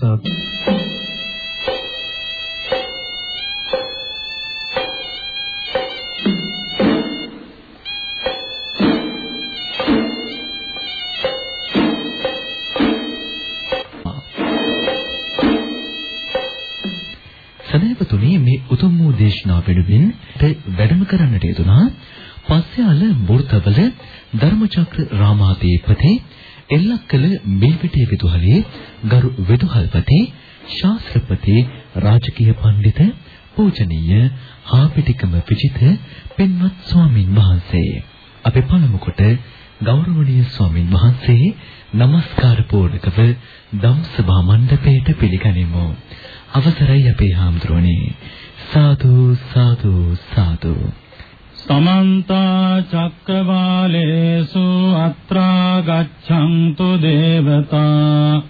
Uh, සදහවතුනි මේ උතුම් වූ දේශනාව වෙනුවෙන් වැඩම කරන්නට යෙදුනා පස්යාල මූර්තවල ධර්මචක්‍ර රාමාදීපති එල්ලක්කල මිල්පිටිය විදුහලේ ගරු වෙදුහල්පතේ ශාස්ත්‍රපති රාජකීය පඬිත පූජනීය හාපිටිකම විජිත පෙන්වත් ස්වාමින් වහන්සේ. අපි පළමු කොට ගෞරවනීය ස්වාමින් වහන්සේ নমස්කාර පූර්ණකව ධම්සභා මණ්ඩපයට පිළිගනිමු. අවසරයි අපේ හාමුදුරනේ සාදු සාදු සාදු. සමන්ත චක්කවාලේසු අත්‍රා ගච්ඡන්තු දේවතා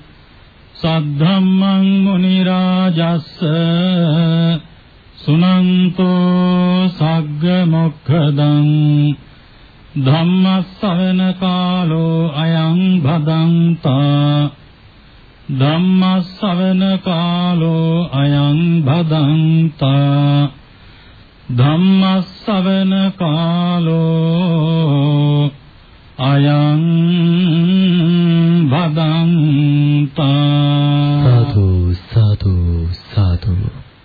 සද්ධම්මං මුනි රාජස්ස සුනන්තෝ සග්ග මොක්ඛදං ධම්මස්සවන කාලෝ අයං භදංතා ධම්මස්සවන කාලෝ අයං භදංතා ධම්මස්සවන කාලෝ අයං භදංතා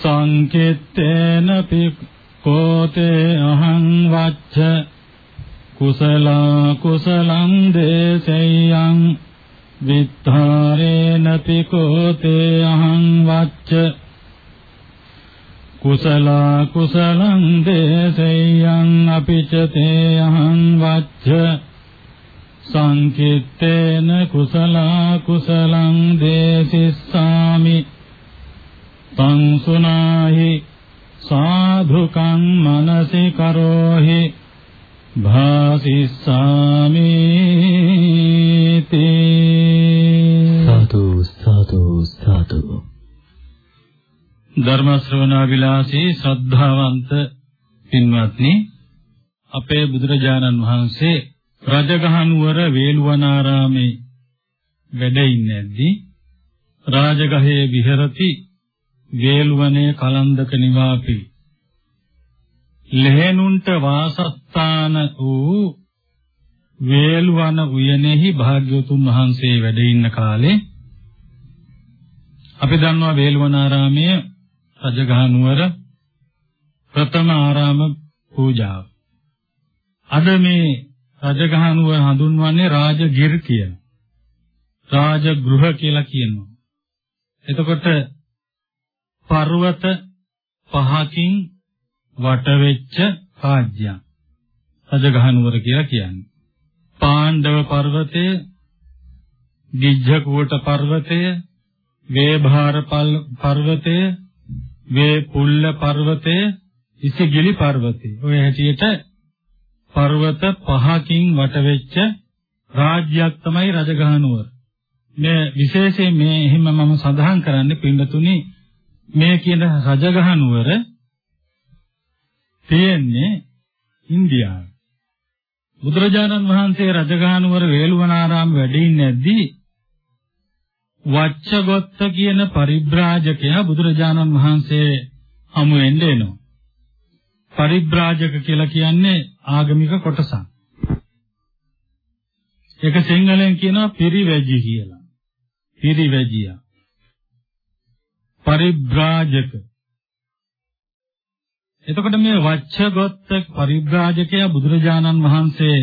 සංකෙත්තේන පිකෝතේ අහං වච්ච කුසල කුසලං දේසෙයං විත්තරේන පිකෝතේ අහං වච්ච කුසල කුසලං දේසෙයං අපිච තේ අහං වච්ච සංකිට්ඨේන කුසල කුසලං දේසිස්සාමි සංසුනාහි සාධුකං මනසි කරෝහි භාසිස්සාමි සාදු සාදු සාදු. ධර්ම ශ්‍රවණා විලාසී ශ්‍රද්ධාවන්ත පින්වත්නි අපේ බුදුරජාණන් වහන්සේ රජගහනුවර වේළුවනාරාමේ වැඩ ඉන්නේද්දී රාජගහේ විහෙරති වේළුවනේ කලන්දක නිවාපි ලෙහෙනුන්ට වාසස්ථාන වූ වේළුවන උයනේහි භාග්‍යවතුන් වහන්සේ වැඩ ඉන්න කාලේ අපි දන්නවා වේළුවනාරාමයේ රජගහ නුවර ප්‍රථම ආරාම පූජාව. අද මේ රජගහ නුවර හඳුන්වන්නේ රාජගිර් කියන. රාජගෘහ කියලා කියනවා. එතකොට පර්වත පහකින් වටවෙච්ච රාජ්‍යයක්. රජගහ නුවර කියලා කියන්නේ. පාණ්ඩව පර්වතය, ගිජ්ජකූට පර්වතය, වේභාර පර්වතය, වේ පුල්ල පර්වතය, ඉසිගිලි පර්වතය. ඔය හැටියට පර්වත පහකින් වටවෙච්ච රාජ්‍යයක් තමයි රජගහ නුවර. මේ විශේෂයෙන් මේ එහෙම මම සඳහන් කරන්නේ පින්නතුනි මේ කියන රජගහ නුවර තියෙන්නේ ඉන්දියාවේ. බුදුරජාණන් වහන්සේ රජගහනුවර වේළුවනාරාම වැඩ ඉන්නේද්දී වච්චගොත්ත කියන පරිබ්‍රාජකයා බුදුරජාණන් වහන්සේ හමු වෙන්න එනවා. පරිබ්‍රාජක කියලා කියන්නේ ආගමික කොටසක්. ඒක සිංහලෙන් කියනවා පිරිවැජි කියලා. පිරිවැජියා. පරිබ්‍රාජක. එතකොට මේ වච්චගොත්ත පරිබ්‍රාජකයා බුදුරජාණන් වහන්සේ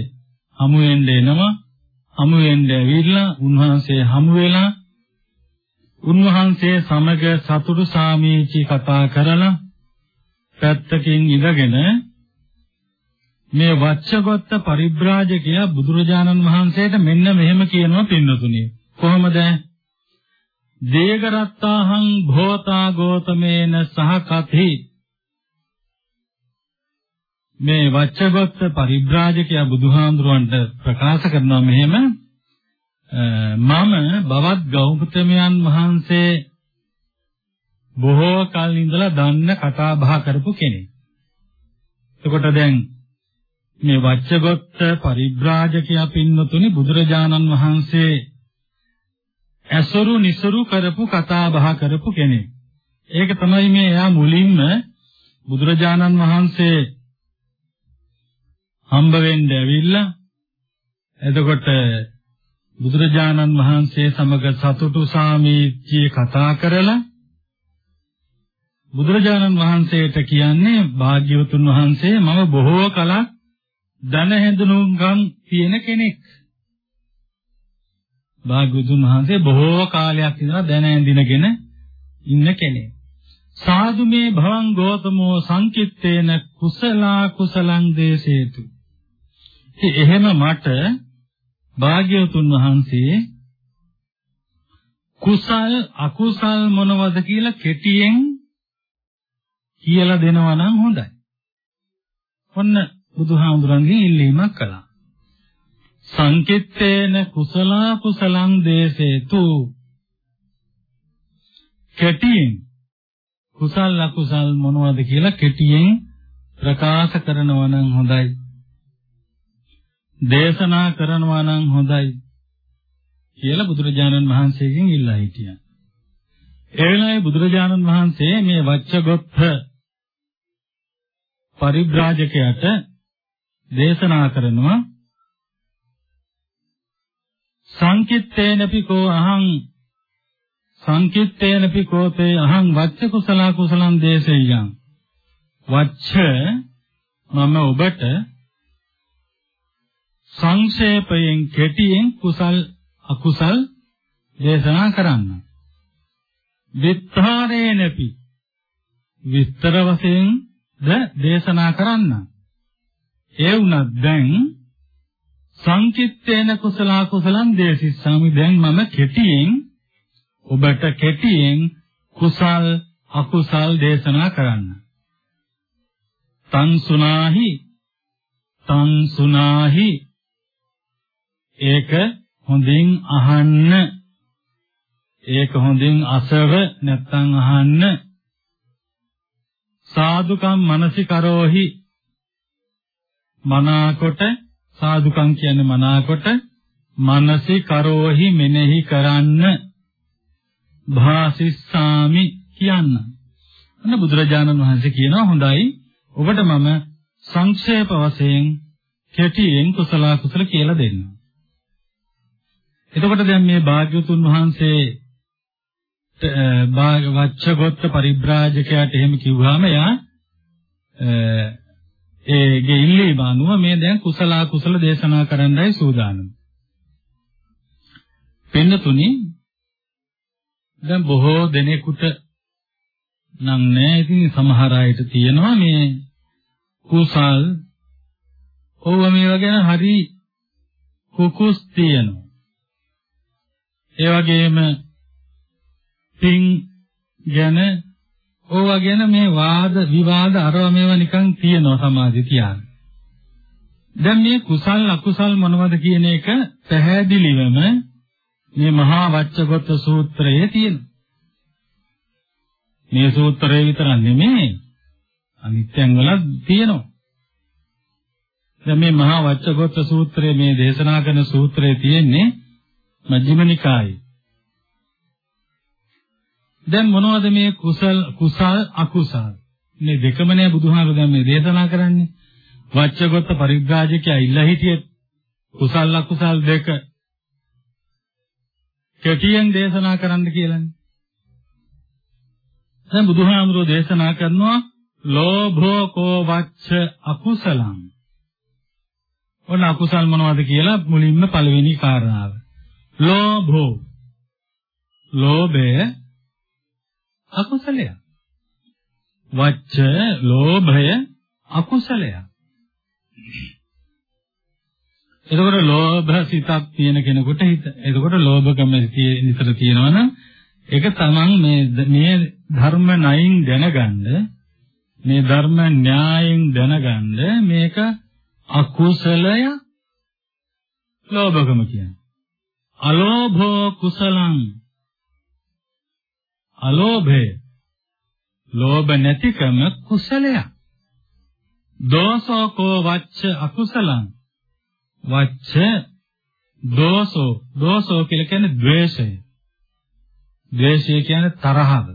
හමු වෙන්න එනවා හමු වෙන්න ඇවිල්ලා උන්වහන්සේ හමු වෙලා උන්වහන්සේ සමග සතුටු සාමීචි කතා කරලා පැත්තකින් ඉඳගෙන මේ වච්චගොත්ත පරිබ්‍රාජකයා බුදුරජාණන් වහන්සේට මෙන්න මෙහෙම කියනවා පින්නතුණිය කොහොමද? දේගරත්තාහං භෝතා ගෝතමේන සහකති මේ වච්චගත පරිබ්‍රාජකයා බුදුහාඳුරන්ට ප්‍රකාශ කරනවා මෙහෙම මම බවත් ගෞතමයන් වහන්සේ බොහෝ කල් ඉඳලා දන්න කතා බහ කරපු කෙනෙක්. එතකොට දැන් මේ වච්චගොත්ත පරිබ්‍රාජකයා පින්නතුනි බුදුරජාණන් වහන්සේ ඇසුරු නිසුරු කරපු කතා බහ කරපු කෙනෙක්. ඒක තමයි මේ එයා මුලින්ම බුදුරජාණන් වහන්සේ හම්බ වෙන්න ඇවිල්ලා එතකොට බුදුරජාණන් වහන්සේ සමග සතුටු සාමීච්චිය කතා කරලා බුදුරජාණන් වහන්සේට කියන්නේ භාග්‍යවතුන් වහන්සේ මම බොහෝ කලක් ධන හැඳුනුම්කම් තියෙන කෙනෙක්. භාග්‍යවතුන් වහන්සේ බොහෝ කාලයක් ඉඳලා ධන ඇඳිනගෙන ඉන්න කෙනෙක්. සාදු මේ භවං ගෝතමෝ සංකිට්ඨේන කුසලා කුසලං දේසේතු. එහෙම මට භාග්‍යවතුන් වහන්සේ කුසල් අකුසල් මොනවද කියලා කෙටියෙන් කියලා දෙනවා නම් හොඳයි. ඔන්න බුදුහාමුදුරන්ගේ ඉල්ලීමක් කළා. සංකිට්ඨේන කුසල කුසලං දේසේතු කෙටියෙන් කුසල අකුසල් මොනවද කියලා කෙටියෙන් ප්‍රකාශ කරනවා නම් හොඳයි. දේශනා කරනවා නම් හොඳයි කියලා බුදුරජාණන් වහන්සේගෙන් ඉල්ලා හිටියා. ඒ වෙලාවේ බුදුරජාණන් වහන්සේ මේ වච්චගොත්ථ පරිබ්‍රාජකයට දේශනා කරනවා සංකිට්ඨේනපි කෝ අහං සංකිට්ඨේනපි කෝතේ අහං වච්ච කුසල කුසලං දේශෙයං වච්ච මම ඔබට සංක්ෂේපයෙන් කෙටියෙන් කුසල් අකුසල් දේශනා කරන්න. විත්තරේනපි විස්තර වශයෙන් ද දේශනා කරන්න. ඒ වුණත් දැන් සංකිට්ඨේන කුසල කුසලං දේශිස්සාමි. දැන් මම කෙටියෙන් ඔබට කෙටියෙන් කුසල් අකුසල් දේශනා කරන්න. තං සුනාහි තං සුනාහි ඒක හොඳින් අහන්න. ඒක හොඳින් අසව නැත්තම් අහන්න. සාදුකම් මනසිකරෝහි මනාකොට සාදුකම් කියන්නේ මනාකොට මනසිකරෝහි මෙනෙහි කරන්න භාසිස්සාමි කියන්න. අන්න බුදුරජාණන් වහන්සේ කියනවා හොඳයි ඔබට මම සංක්ෂේප වශයෙන් කෙටියෙන් කුසල කුසල කියලා දෙන්නම්. එතකොට දැන් මේ භාග්‍යතුන් වහන්සේ වච්චගොත්ත පරිබ්‍රාජකයාට එහෙම කිව්වහම එයා ඒගේ ඉල්ලීම අනුව මේ දැන් කුසල කුසල දේශනා කරන්නයි සූදානම්. පින්නතුනි දැන් බොහෝ දෙනෙකුට නම් නෑ ඉතින් සමහර අයට තියෙනවා මේ කුසල් ඕව මේවා ගැන හරි කුකුස් තියෙනවා. ඒ වගේම පින් ගැන ඕවා ගැන මේ වාද විවාද අරව මේවා නිකන් තියෙනවා සමාධි තියාන. දැන් මේ කුසල් අකුසල් මොනවද කියන එක පැහැදිලිවම මේ මහා වච්චගත සූත්‍රයේ තියෙනවා. මේ සූත්‍රය විතර නෙමෙයි අනිත්යන් වල තියෙනවා. දැන් මේ මහා වච්චගත සූත්‍රයේ මේ දේශනා කරන සූත්‍රයේ තියෙන්නේ මජ්ක්‍ධිම නිකායේ. දැන් මොනවද මේ කුසල් කුසල් අකුසල්? මේ දෙකම නේ බුදුහාමුදුරුවෝ දැන් මේ දේශනා කරන්නේ. වච්චගත පරිග්‍රාජකයා ඉල්ලා හිටියේ කුසල් අකුසල් දෙක කෙටියෙන් දේශනා කරන්න කියලානේ. දැන් බුදුහාමුදුරුවෝ දේශනා කරනවා ලෝභෝ කෝ වච්ච අකුසලං. ඔන්න අකුසල් මොනවද කියලා මුලින්ම පළවෙනි කාරණාව. ලෝභෝ ලෝභය අකුසලය. වච්ච ලෝභය අකුසලය. එතකොට ලෝභ සිතක් තියෙන කෙනෙකුට හිත එතකොට ලෝභකම නිතර තියෙනවනම් ඒක තමන් මේ මේ ධර්ම නයින් දැනගන්න මේ ධර්ම න්‍යායෙන් දැනගන්න මේක අකුසලය ලෝභකම කියන්නේ. අලෝභෝ කුසලං අලෝභය ලෝභ නැතිකම කුසලයක්. දෝසෝ කෝ වච්ච අකුසලං වච්ච දෝසෝ දෝසෝ කියලා කියන්නේ ද්වේෂය. ද්වේෂය කියන්නේ තරහව.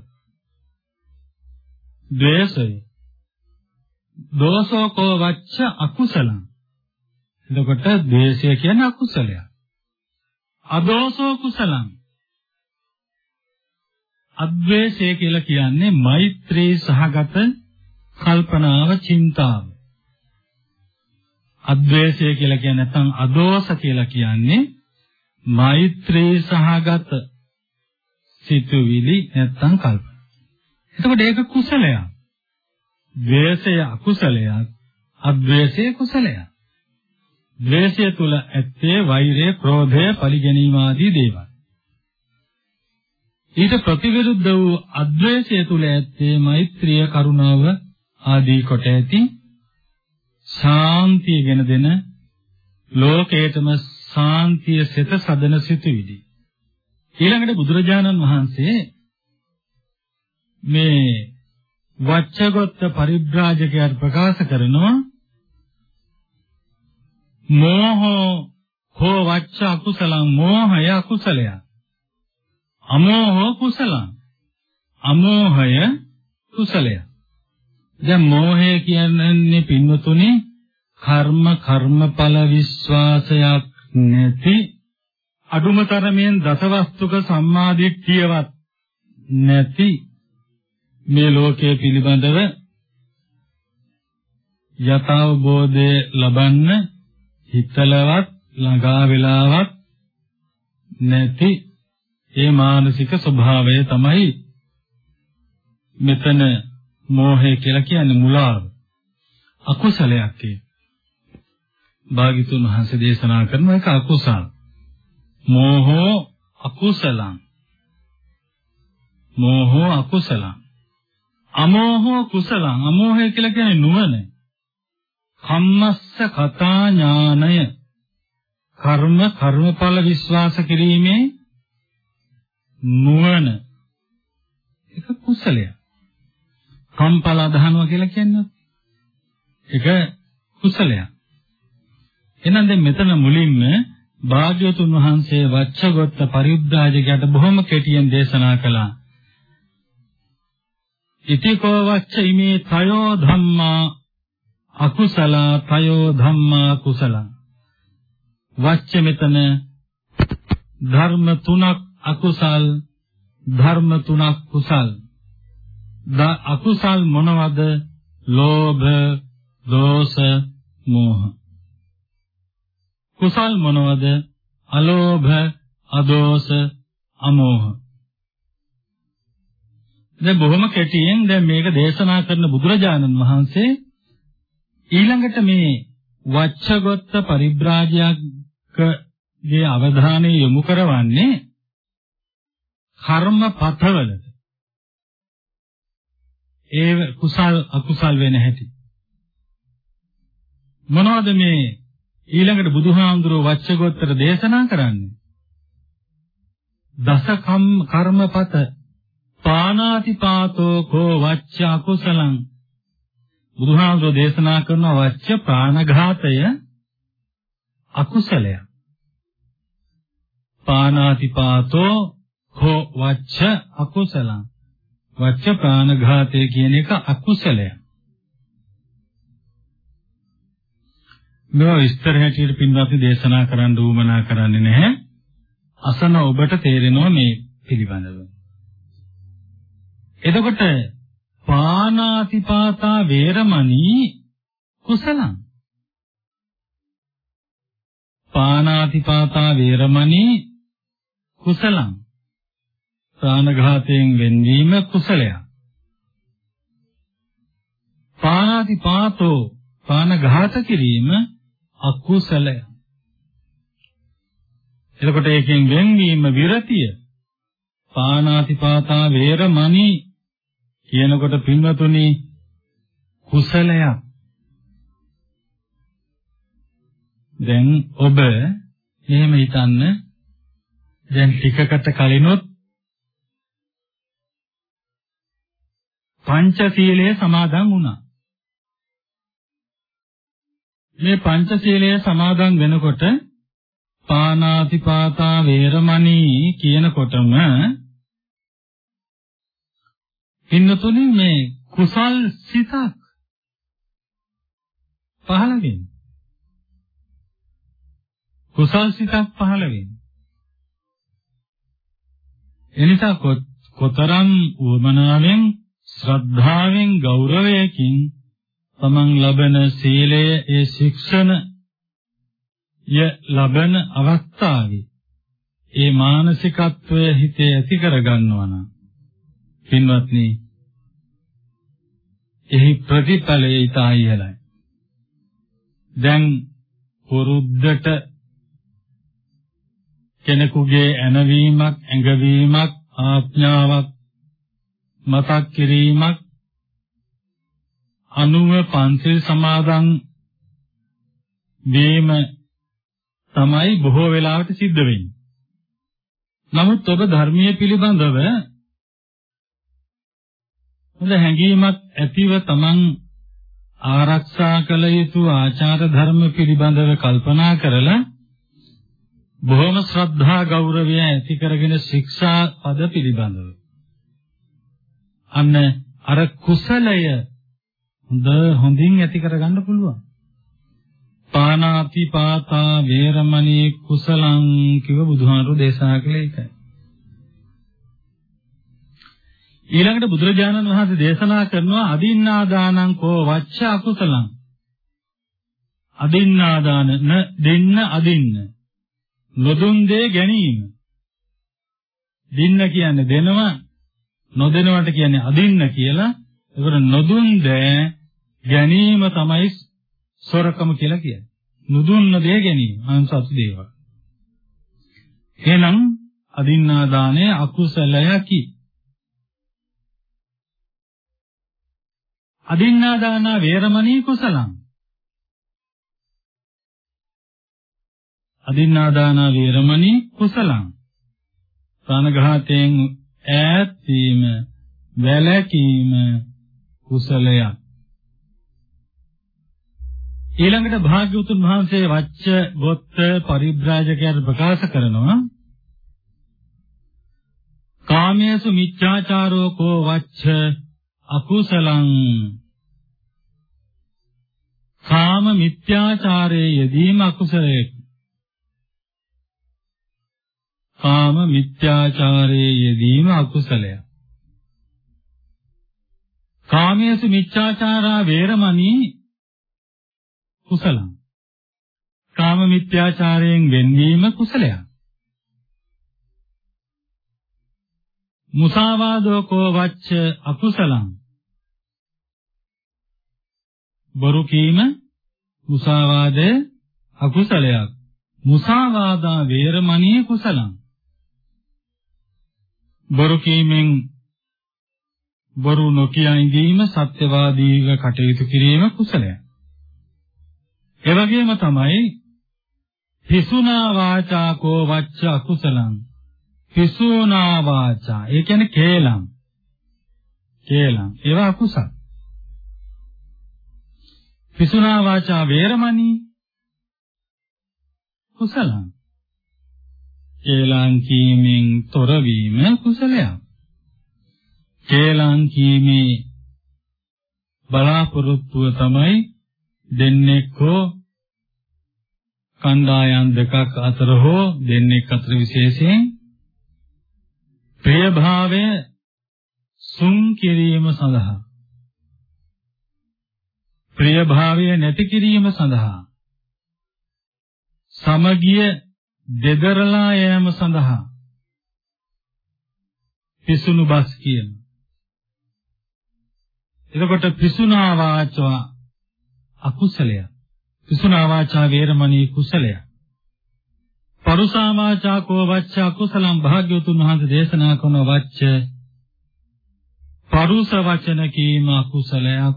ද්වේෂය. දෝසෝ කෝ වච්ච අකුසලං. එතකොට ද්වේෂය කියන්නේ අකුසලයක්. අදෝසෝ කුසලං. අද්වේෂය කියලා කියන්නේ මෛත්‍රී සහගත කල්පනාව චින්තාව. අද්වේෂය කියලා කියන්නේ නැත්නම් අදෝස කියලා කියන්නේ මෛත්‍රී සහගත සිතුවිලි නැත්නම් කල්පන. එතකොට ඒක කුසලයක්. ද්වේෂය අකුසලයක්, අද්වේෂය කුසලයක්. ද්වේෂය තුල ඇත්තේ වෛරය, ක්‍රෝධය, පරිගැනීම ආදී දේවල්. ඊට ප්‍රතිවිරුද්ධ වූ අද්වේෂය තුල ඇත්තේ මෛත්‍රිය, කරුණාව ආදී කොට ඇති ශාන්තිය ගෙන දෙන ලෝකේතම ශාන්තිය සිත සදන සිතුවිලි. ඊළඟට බුදුරජාණන් වහන්සේ මේ වච්චගොත්ත පරිබ්‍රාජකයන් ප්‍රකාශ කරනවා මෝහෝ හෝ වච්ච අකුසලං මෝහය අකුසලය අමෝහෝ කුසලං. අමෝහය කුසලය. දැන් මෝහය කියන්නේ පින්වතුනි කර්ම කර්මඵල විශ්වාසයක් නැති අඩුමතරමෙන් දසවස්තුක සම්මාදිට්ඨියවත් නැති මේ ලෝකයේ පිළිබඳව යථාබෝධය ලබන්න හිතලවත් ළඟා වෙලාවත් නැති ඒ මානසික ස්වභාවය තමයි මෙතන මෝහය කියලා කියන්නේ මුලාව. අකුසලයක් ඒ. භාග්‍යතුන් වහන්සේ දේශනා කරන එක අකුසල. මෝහෝ අකුසලං. මෝහෝ අකුසලං. අමෝහෝ කුසලං. අමෝහය කියලා කියන්නේ නුවණ. කම්මස්ස කතා ඥානය. කර්ම කර්මඵල විශ්වාස කිරීමේ නුවණ. ඒක කුසලයක්. කම්පල අදහනවා කියලා කියන්නේ ඒක කුසලයක්. එහෙනම් දැන් මෙතන මුලින්ම භාග්‍යවතුන් වහන්සේ වච්චගොත්ත පරිබ්‍රාජකයට බොහොම කෙටියෙන් දේශනා කළා. ඉතිකෝ වච්ච ඉමේ තයෝ ධම්මා අකුසල තයෝ ධම්මා කුසල වච්ච මෙතන ධර්ම තුනක් අකුසල් ධර්ම තුනක් කුසල් අකුසල් මොනවද? ලෝභ, දෝෂ, මෝහ. කුසල් මොනවද? අලෝභ, අදෝෂ, අමෝහ. දැන් බොහොම කෙටියෙන් දැන් මේක දේශනා කරන බුදුරජාණන් වහන්සේ ඊළඟට මේ වච්චගොත්ත පරිබ්‍රාජයකගේ අවධානය යොමු කරවන්නේ කර්මපතවලට. ඒ කුසල් අකුසල් වෙන හැටි. මොනවද මේ ඊළඟට බුදුහාමුදුරුව වච්චගොත්තර දේශනා කරන්නේ? දස කර්මපත පානාතිපාතෝ කෝ වච්ච අකුසලං බුදුහාමුදුරුව දේශනා කරන වච්ච ප්‍රාණඝාතය අකුසලය. පානාතිපාතෝ කෝ වච්ච අකුසලං වච්ච ප්‍රාණඝාතය කියන එක අකුසලයක්. මේවා විස්තර හැටියට පින්වත්නි දේශනා කරන්න උවමනා කරන්නේ නැහැ. අසන ඔබට තේරෙනවා මේ පිළිබඳව. එතකොට පානාතිපාතා වේරමණී කුසලං පානාතිපාතා වේරමණී කුසලං ප්‍රාණඝාතයෙන් වෙන්වීම කුසලයක්. පානාති පාතෝ ප්‍රාණඝාත කිරීම අකුසලය. එතකොට ඒකෙන් වෙන්වීම විරතිය පානාතිපාතා වේරමණී කියනකොට පින්වතුනි කුසලයක් දැන් ඔබ එහෙම හිතන්න දැන් ටිකකට කලිනුත් පංචශීලය සමාදන් වුණා. මේ පංචශීලය සමාදන් වෙනකොට පානාතිපාතා වේරමණී කියනකොටම පින්නතුනේ මේ කුසල් සිතක් පහළ වෙන්නේ. කුසල් සිතක් පහළ වෙන්නේ. එනිසා කොතරම් උවමනාවෙන් ශ්‍රද්ධාවෙන් ගෞරවයකින් තමන් ලබන සීලය ඒ ශික්ෂණ ය ලබන අවස්ථාවේ ඒ මානසිකත්වය හිතේ ඇති කර ගන්නවා නම් පින්වත්නි එහි ප්‍රතිඵලය ඊටා ඉහළයි. දැන් පුරුද්දට කෙනෙකුගේ ඇනවීමක් ඇඟවීමක් ආඥාවක් මතක් කිරීමක් අනුව පන්සිල් සමාදන් වීම තමයි බොහෝ වෙලාවට සිද්ධ වෙන්නේ. නමුත් ඔබ ධර්මීය පිළිබඳව හොඳ හැඟීමක් ඇතිව තමන් ආරක්ෂා කළ යුතු ආචාර ධර්ම පිළිබඳව කල්පනා කරලා බොහොම ශ්‍රද්ධා ගෞරවය ඇති කරගෙන ශික්ෂා පද පිළිබඳව අන්න අර කුසලය හොඳ හොඳින් ඇති කරගන්න පුළුවන්. පානාති පාතා වේරමණී කුසලං කිව බුදුහාමුදුරෝ දේශනා කළේ ඒකයි. ඊළඟට බුදුරජාණන් වහන්සේ දේශනා කරනවා අදින්නාදානං කෝ වච්ච අකුසලං. අදින්නාදාන න දෙන්න අදින්න. නොදුන් දේ ගැනීම. දින්න කියන්නේ දෙනවා නොදෙනවට කියන්නේ අදින්න කියලා. ඒකට නොදුන් දෑ ගැනීම තමයි සොරකම කියලා කියන්නේ. නුදුන්න දේ ගැනීම අංසතු දේවල්. එහෙනම් අදින්නා දාණය අකුසලයකි. අදින්නා දාන වේරමණී කුසලං. අදින්නා දාන වේරමණී කුසලං. ප්‍රාණඝාතයෙන් ඈත් වීම වැළකීම කුසලයක්. ඊළඟට භාග්‍යවතුන් වහන්සේ වච්ච ගොත්ත පරිබ්‍රාජකයන් ප්‍රකාශ කරනවා කාමයේසු මිච්ඡාචාරෝ කෝ වච්ච අකුසලං? කාම මිත්‍යාචාරයේ යෙදීම අකුසලයකි කාම මිත්‍යාචාරයේ යෙදීම අකුසලයක්. කාමයේසු මිච්ඡාචාරා වේරමණී කුසලං. කාම මිත්‍යාචාරයෙන් වෙන්වීම කුසලයක්. මුසාවාදෝ කෝ වච්ච අකුසලං. බොරු කීම මුසාවාදය අකුසලයක්. මුසාවාදා වේරමණී කුසලං. බොරු කීමෙන් බොරු නොකිය ඉඳීම සත්‍යවාදීව කටයුතු කිරීම කුසලයක්. ඒ වගේම තමයි පිසුනා වාචා කෝ වච්ච අකුසලං. පිසුනා වාචා ඒ කියන්නේ කේලම්. කේලම් ඒවා අකුසල. පිසුනා වාචා වේරමණී කුසලං. කේලම් කීමෙන් තොරවීම කුසලයක්. කේලම් කීමේ බලාපොරොත්තුව තමයි දෙන්නෙක් හෝ කණ්ඩායම් දෙකක් අතර හෝ දෙන්නෙක් අතර විශේෂයෙන් ප්‍රියභාවය සුන් කිරීම සඳහා ප්‍රියභාවය නැති කිරීම සඳහා සමගිය දෙදරලා යෑම සඳහා පිසුණු බස් කියන. එතකොට පිසුනා වාචා අකුසලය. පිසුනා වාචා වේරමණී කුසලය. පරුසා වාචා කෝ වච්ච අකුසලං භාග්‍යවතුන් වහන්සේ දේශනා කරන වච්ච පරුස වචන කීම අකුසලයක්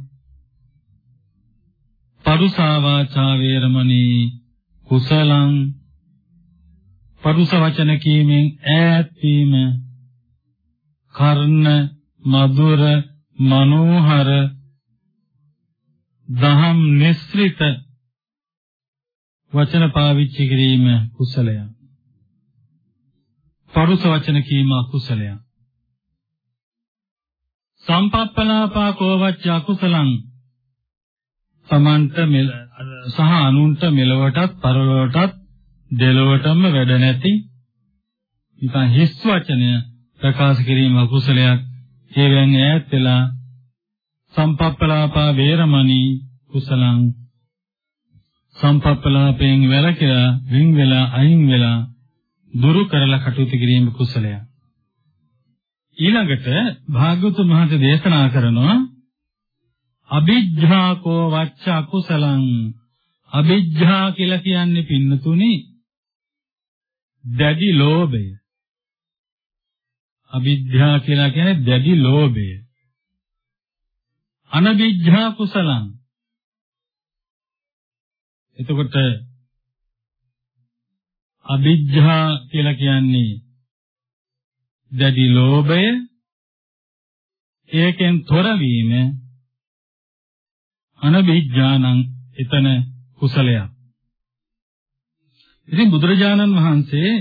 පරුසා වාචා වේරමණී කුසලං පරුස වචන කීමෙන් ඈත් වීම කර්ණ මధుර මනෝහර දහම් නිස්ෘත වචන පාවිච්චි කිරීම කුසලයක්. පරුස වචන කීම අකුසලයක්. සම්පප්පලාපා කෝවච්ච අකුසලං සමන්ත සහ අනුන්ට මෙලවටත් පරලොවටත් දෙලොවටම වැඩ නැති නිකන් හිස් වචනය ප්‍රකාශ කිරීම අකුසලයක් හේවෙන් ඈත් වෙලා සම්පප්පලාපා වේරමණී කුසලං. සම්පප්පලාපයෙන් වැළකීලා වින් වෙලා අයින් වෙලා දුරු කරලා කටයුතු කිරීම කුසලයක්. ඊළඟට භාග්‍යවතුන් වහන්සේ දේශනා කරනවා අ비ජ්ජාකෝ වච්ච අකුසලං අ비ජ්ජා කියලා කියන්නේ පින්නතුනි දැඩි ලෝභය අවිද්‍යාව කියලා කියන්නේ දැඩි ලෝභය. අනවිද්‍යා කුසලං. එතකොට අවිද්‍යා කියලා කියන්නේ දැඩි ලෝභය ඒකෙන් තොරවීම අනවිද්‍යානං එතන කුසලයක්. ඉතින් බුදුරජාණන් වහන්සේ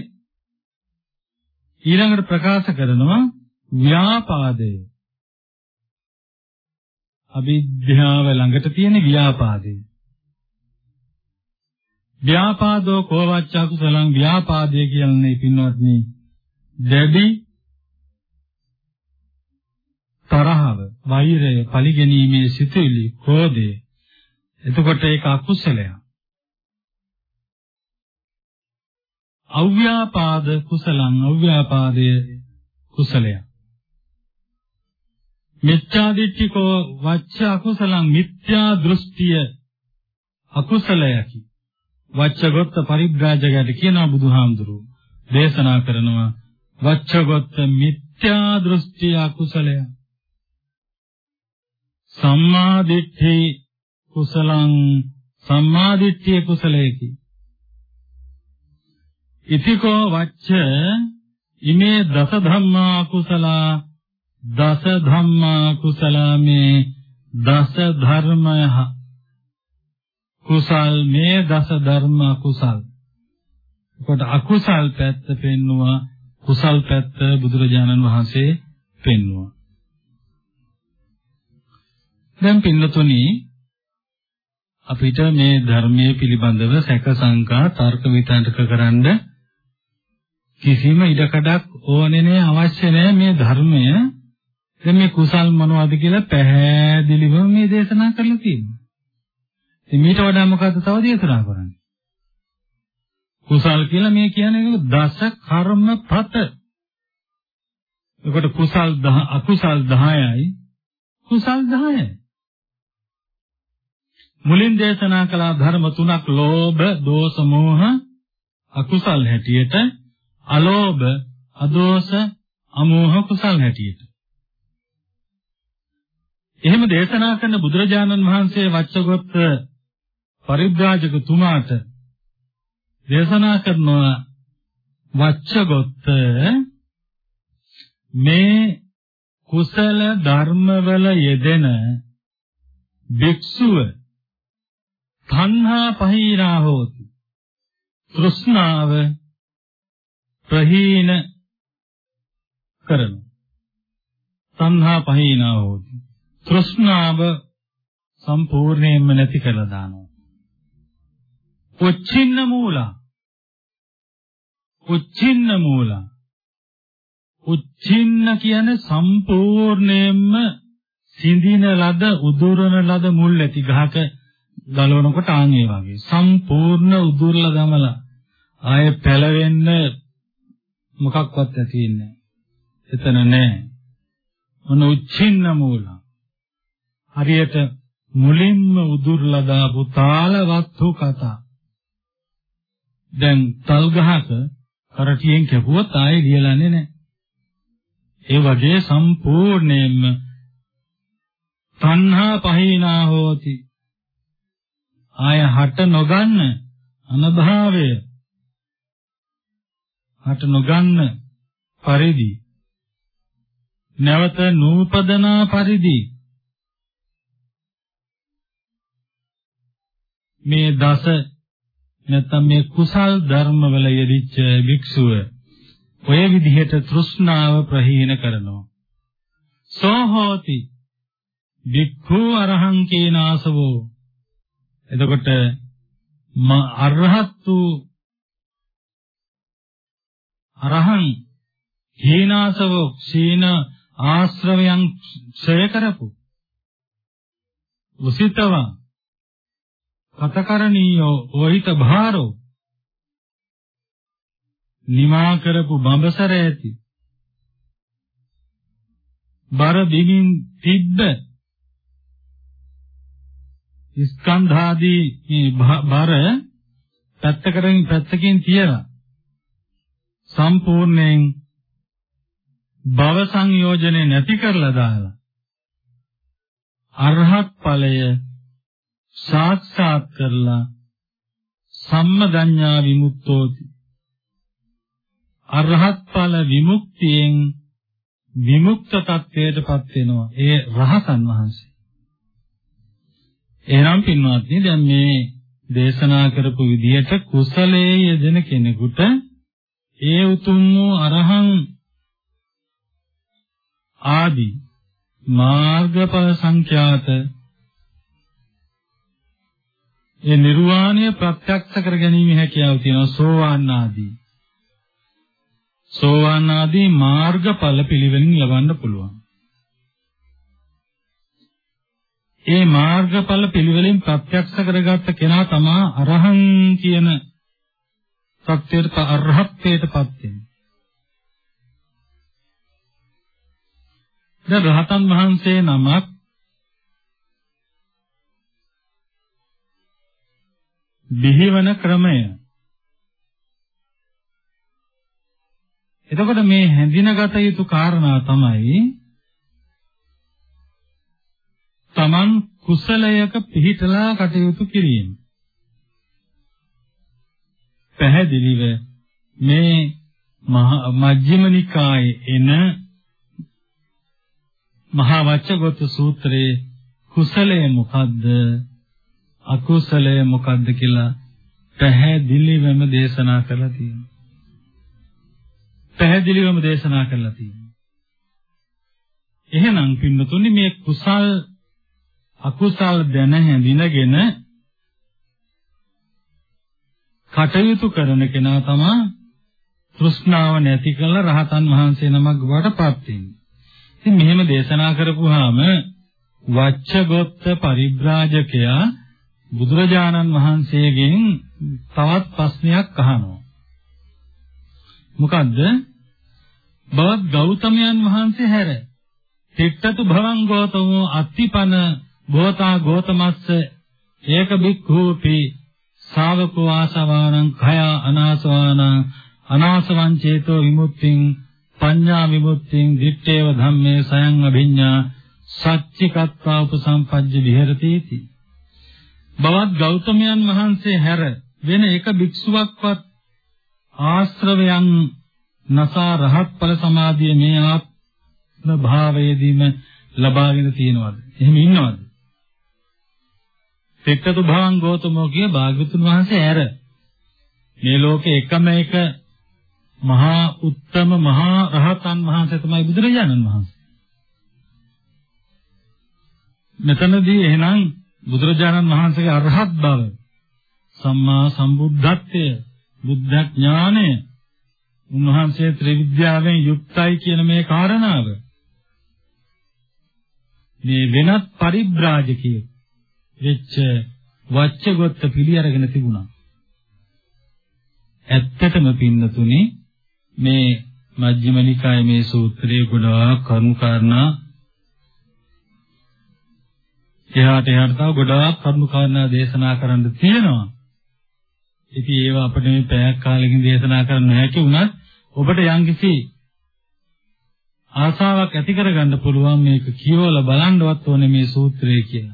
ඊළඟට ප්‍රකාශ කරනවා ව්‍යාපාදය. අවිද්‍යාව ළඟට තියෙන ව්‍යාපාදය. ව්‍යාපාදෝ කෝවච්චා කුසලං ව්‍යාපාදය කියන්නේ පින්වත්නි දැඩි තරහව, වෛරය, පරිගැනීමේ සිතුවිලි, ක්‍රෝධය. එතකොට ඒක අකුසලයක්. අව්‍යාපාද කුසලං අව්‍යාපාදය කුසලය මිත්‍යා දිට්ඨිකෝ වච්ච අකුසලං මිත්‍යා දෘෂ්ටිය අකුසලයකි. වච්චගොත්ත පරිබ්‍රාජකයට කියනවා බුදුහාමුදුරුවෝ. දේශනා කරනවා වච්චගොත්ත මිත්‍යා දෘෂ්ටිය අකුසලය සම්මා දිට්ඨි කුසලං සම්මා දිට්ඨිය කුසලයකි. ඉතිකෝ වච්ච ඉමේ දස ධම්මා කුසලා දස ධම්මා කුසලා මේ දස ධර්මය කුසල් මේ දස ධර්ම කුසල්. කොට අකුසල් පැත්ත පෙන්නවා කුසල් පැත්ත බුදුරජාණන් වහන්සේ පෙන්නවා. දැන් පින්නතුනි අපිට මේ ධර්මයේ පිළිබඳව සැක සංකා තර්ක විතර්ක කරන්න කිසිම ඉඩකඩක් ඕනේ නැහැ අවශ්‍ය නැහැ මේ ධර්මය දැන් මේ කුසල් මොනවද කියලා පැහැදිලිව මේ දේශනා කරලා තියෙනවා. ඉතින් මීට වඩා මොකද්ද තව දේශනා කරන්නේ? කුසල් කියලා මේ කියන්නේ දස කර්මපත. එතකොට කුසල් 10 අකුසල් 10යි කුසල් 10යි. මුලින් දේශනා කළ ධර්ම තුනක් ලෝභ, දෝෂ, මෝහ අකුසල් හැටියට අලෝභ, අදෝස, අමෝහ කුසල් හැටියට. එහෙම දේශනා කරන බුදුරජාණන් වහන්සේ වච්චගොත් පරිබ්‍රාජක තුමාට දේශනා කරනවා වච්චගොත් මේ කුසල ධර්මවල යෙදෙන භික්ෂුව තණ්හා පහීනා හෝති තෘෂ්ණාව ප්‍රහීන කරන සංහා පහීනා හොති. තෘෂ්ණාව සම්පූර්ණයෙන්ම නැති කරලා දානවා. උච්චින්න මූල. උච්චින්න මූල. උච්චින්න කියන්නේ සම්පූර්ණයෙන්ම සිඳින ලද උදුරන ලද මුල් ඇති ගහක ගලවනකොට ආන් ඒ වගේ. සම්පූර්ණ උදුරලා දමලා ආයේ පැලවෙන්න මොකක්වත් ඇති වෙන්නේ එතන නෑ. මොන උච්චින්න මූල. හරියට මුලින්ම උදුර්ලා දාපු තාල වත්තු කතා. දැන් තල් ගහක කරටියෙන් කැපුවොත් ආයේ ලියලන්නේ නැහැ. ඒ වගේ සම්පූර්ණයෙන්ම තණ්හා පහිනා හෝති. ආය හට නොගන්න අනභාවය හට නොගන්න පරිදි. නැවත නූපදනා පරිදි. මේ දස නැත්නම් මේ කුසල් ධර්මවල යෙදිච්ච භික්ෂුව ඔය විදිහට තෘෂ්ණාව ප්‍රහීන කරනවා. සෝ හෝති. භික්ඛු අරහං කේනාසවෝ. එතකොට අරහත් වූ අරහං හේනාසවෝ සීන ආශ්‍රවයන් ක්ෂය කරපු. උසිතවා කතකරණීයෝ වහිත භාරෝ. නිමා කරපු බඹසර ඇති. බර බිමින් තිබ්බ. ස්කන්ධාදී මේ බර පැත්තකරමින් පැත්තකින් තියලා සම්පූර්ණයෙන් භව සංයෝජනේ නැති කරලා දාලා අරහත් ඵලය සාක්ෂාත් කරලා සම්මදඤ්ඤා විමුක්තෝති. අරහත් ඵල විමුක්තියෙන් විමුක්ත තත්වයටපත් වෙනවා. ඒ රහතන් වහන්සේ. එහෙනම් පින්වත්නි දැන් මේ දේශනා කරපු විදිහට කුසලයේ යෙදෙන කෙනෙකුට ඒ උතුම් වූ අරහං ආදී මාර්ගඵල සංඛ්‍යාත ඒ නිර්වාණය ප්‍රත්‍යක්ෂ කර ගැනීම හැකියාව තියෙනවා සෝවාන් ආදී. සෝවාන් ආදී මාර්ගඵල පිළිවෙලින් ලබන්න පුළුවන්. ඒ මාර්ගඵල පිළිවෙලින් ප්‍රත්‍යක්ෂ කරගත්ත කෙනා තමා අරහං කියන සත්‍යයට අරහත්ත්වයටපත් වෙන්නේ. දැන් රහතන් වහන්සේ නමක් බිහිවන ක්‍රමය එතකොට මේ හැඳිනගත යුතු කාරණා තමයි තමන් කුසලයක පිහිටලා කටයුතු කිරීම. පැහැදිලිව මේ මජ්ක්‍ධිම නිකායේ එන මහා වච්චගත සූත්‍රයේ කුසලය මොකද්ද අකුසලය මොකද්ද කියලා පැහැදිලිවම දේශනා කරලා තියෙනවා. පැහැදිලිවම දේශනා කරලා තියෙනවා. එහෙනම් පින්නතුනි මේ කුසල් අකුසල් දැන හැඳිනගෙන කටයුතු කරන කෙනා තමයි තෘෂ්ණාව නැති කළ රහතන් වහන්සේ නමක් බවට පත් වෙන්නේ. ඉතින් මෙහෙම දේශනා කරපුවාම වච්චගොත්ත පරිබ්‍රාජකයා බුදුරජාණන් වහන්සේගෙන් තවත් ප්‍රශ්නයක් අහනවා. මොකද්ද? බවත් ගෞතමයන් වහන්සේ හැර තිට්ඨතු භවං ගෝතමෝ අත්තිපන ගෝතා ගෝතමස්ස ඒක බික්ඛූපි ශාවකෝ ආසවානං khය අනාසවානං අනාසවං චේතෝ විමුක්තිං පඤ්ඤා විමුක්තිං දිත්තේව ධම්මේ සයං අභිඤ්ඤා සච්චිකත්වා උපසම්පජ්ජ විහෙරති इति බවත් ගෞතමයන් වහන්සේ හැර වෙන එක භික්ෂුවක්වත් ආශ්‍රවයන් නසා රහත් ඵල සමාධිය මේ ආත්ම භාවයේදීම ලබාගෙන තියෙනවද? එහෙම ඉන්නවද? සෙක්කතු භවං ගෞතමෝ කිය භාග්‍යතුන් වහන්සේ ඇර මේ ලෝකේ එකම එක මහා උත්තම මහා රහතන් වහන්සේ තමයි බුදුරජාණන් වහන්සේ. මෙතනදී එහෙනම් බුදුරජාණන් වහන්සේගේ අරහත් බව සම්මා සම්බුද්ධත්වය බුද්ධ ඥානය උන්වහන්සේ ත්‍රිවිද්‍යාවෙන් යුක්තයි කියන මේ කාරණාව මේ වෙනත් පරිබ්‍රාජකයෙක් වෙච්ච වච්චගොත්ත පිළි අරගෙන තිබුණා. ඇත්තටම පින්නතුනි මේ මජ්ක්‍ධිම නිකායේ මේ සූත්‍රයේ ගොඩාක් කරුණු කාරණා එහාට එහාට තව ගොඩාක් කරුණු කාරණා දේශනා කරන්න තියෙනවා. ඉතින් ඒවා අපිට මේ පැයක් කාලෙකින් දේශනා කරන්න හැකි වුණත් ඔබට යම්කිසි ආසාවක් ඇති කරගන්න පුළුවන් මේක කියවලා බලන්නවත් ඕනේ මේ සූත්‍රය කියලා.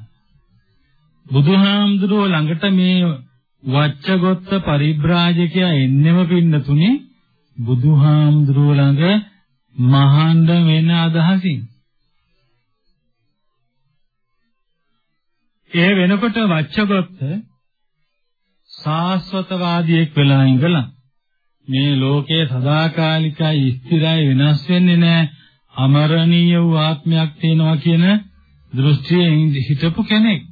බුදුහාමුදුරුවෝ ළඟට මේ වච්චගොත්ත පරිබ්‍රාජකයා එන්නෙම පින්නතුනේ බුදුහාමුදුරුවෝ ළඟ මහාන්ඩ වෙන අදහසින්. ඒ වෙනකොට වච්චගොත්ත සාස්වතවාදියෙක් වෙලා ඉඳලා මේ ලෝකයේ සදාකාලිකයි ස්ථිරයි වෙනස් වෙන්නේ නැහැ අමරණීය වූ ආත්මයක් තියෙනවා කියන දෘෂ්ටියෙන් හිටපු කෙනෙක්.